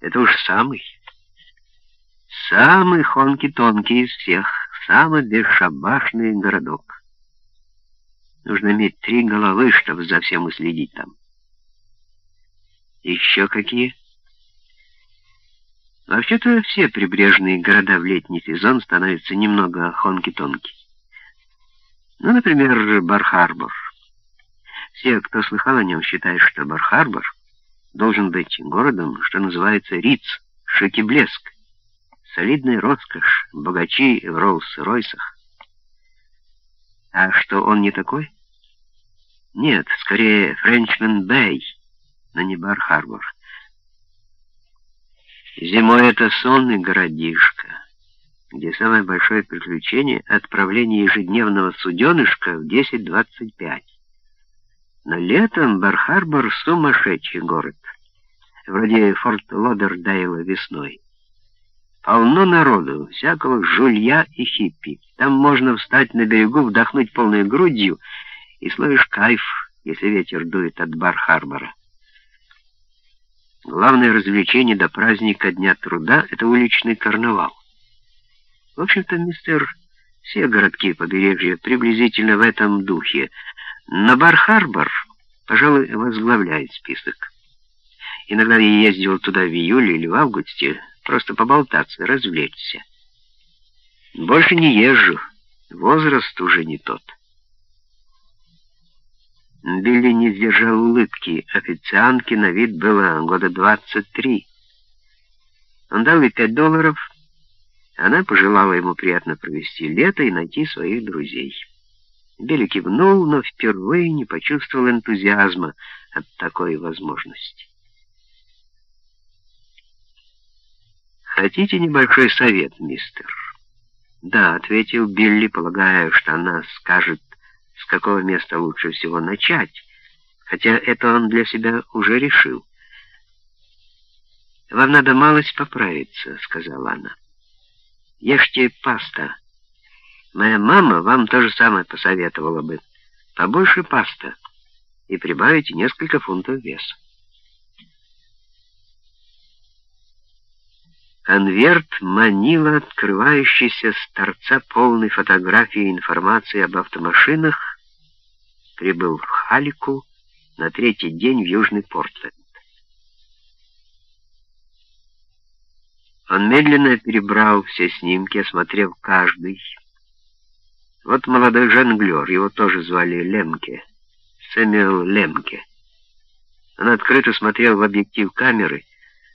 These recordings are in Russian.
Это уж самый. Самый хонки-тонкий из всех, самый бесшабашный городок. Нужно иметь три головы, чтобы за всем уследить там. Еще какие? Вообще-то все прибрежные города в летний сезон становятся немного хонки-тонки. Ну, например, Бар-Харбор. Все, кто слыхал о нем, считают, что Бар-Харбор должен быть городом, что называется Риц, шик и блеск, солидная роскошь, богачи в Роллс-Ройсах. А что он не такой? Нет, скорее Френчмен Бэй, но не Бар-Харбор. Зимой это сонный городишко, где самое большое приключение — отправление ежедневного суденышка в 10.25. Но летом Бар-Харбор — сумасшедший город, вроде Форт Лодердейла весной. Полно народу, всякого жулья и хиппи. Там можно встать на берегу, вдохнуть полной грудью и словишь кайф, если ветер дует от Бар-Харбора. Главное развлечение до праздника Дня труда — это уличный карнавал. В общем-то, мистер, все городки побережья приблизительно в этом духе — но Бар-Харбор, пожалуй, возглавляет список. Иногда я ездил туда в июле или в августе, просто поболтаться, развлечься. Больше не езжу, возраст уже не тот. Билли не сдержал улыбки. Официантке на вид было года 23. Он дал ей пять долларов. Она пожелала ему приятно провести лето и найти своих друзей. Билли кивнул, но впервые не почувствовал энтузиазма от такой возможности. «Хотите небольшой совет, мистер?» «Да», — ответил Билли, полагая, что она скажет, с какого места лучше всего начать, хотя это он для себя уже решил. «Вам надо малость поправиться», — сказала она. «Ешьте паста». Моя мама вам то же самое посоветовала бы. Побольше паста и прибавите несколько фунтов веса. Конверт манила открывающийся с торца полной фотографии информации об автомашинах, прибыл в Халику на третий день в Южный Портленд. Он медленно перебрал все снимки, осмотрев каждый, вот молодой жонглер, его тоже звали Лемке, Сэмюэл Лемке. Он открыто смотрел в объектив камеры,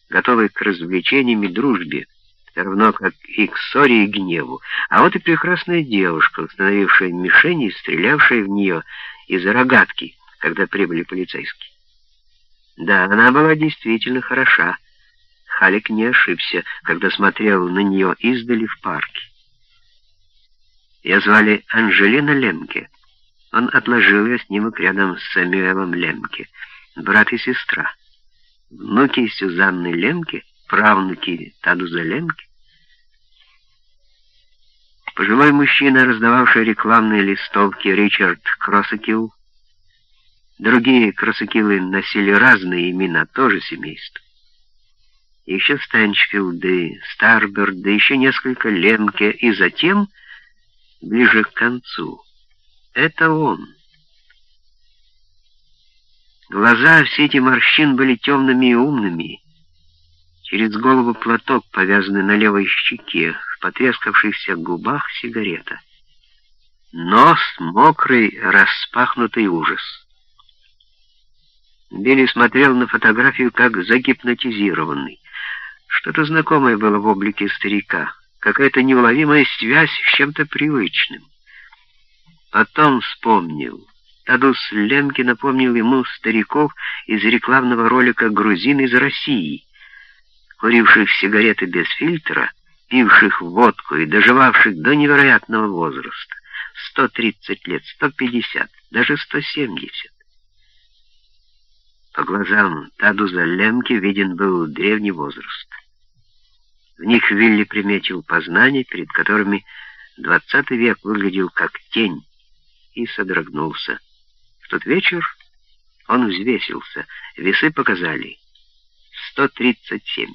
готовый к развлечениям и дружбе, равно как и к ссоре и гневу. А вот и прекрасная девушка, установившая мишень и стрелявшая в нее из-за рогатки, когда прибыли полицейские. Да, она была действительно хороша. Халик не ошибся, когда смотрел на нее издали в парке. Ее звали Анжелина Лемке. Он отложил ее снимок рядом с Самюэлом Лемке, брат и сестра. Внуки Сюзанны Лемке, правнуки Тадуза Лемке. Пожилой мужчина, раздававший рекламные листовки, Ричард Кросакил. Другие Кросакилы носили разные имена, тоже семейство. Еще Стэнчфилды, Старберды, еще несколько Лемке, и затем ближе к концу. Это он. Глаза все эти морщин были темными и умными. Через голову платок, повязанный на левой щеке, в потрескавшихся губах сигарета. Нос мокрый, распахнутый ужас. Билли смотрел на фотографию как загипнотизированный. Что-то знакомое было в облике старика какая-то неуловимая связь с чем-то привычным. Потом вспомнил. Тадус Лемки напомнил ему стариков из рекламного ролика «Грузин из России», куривших сигареты без фильтра, пивших водку и доживавших до невероятного возраста. 130 лет, 150, даже 170. По глазам Тадуза Лемки виден был древний возраст. В них Вилли приметил познания, перед которыми двадцатый век выглядел как тень, и содрогнулся. В тот вечер он взвесился, весы показали 137.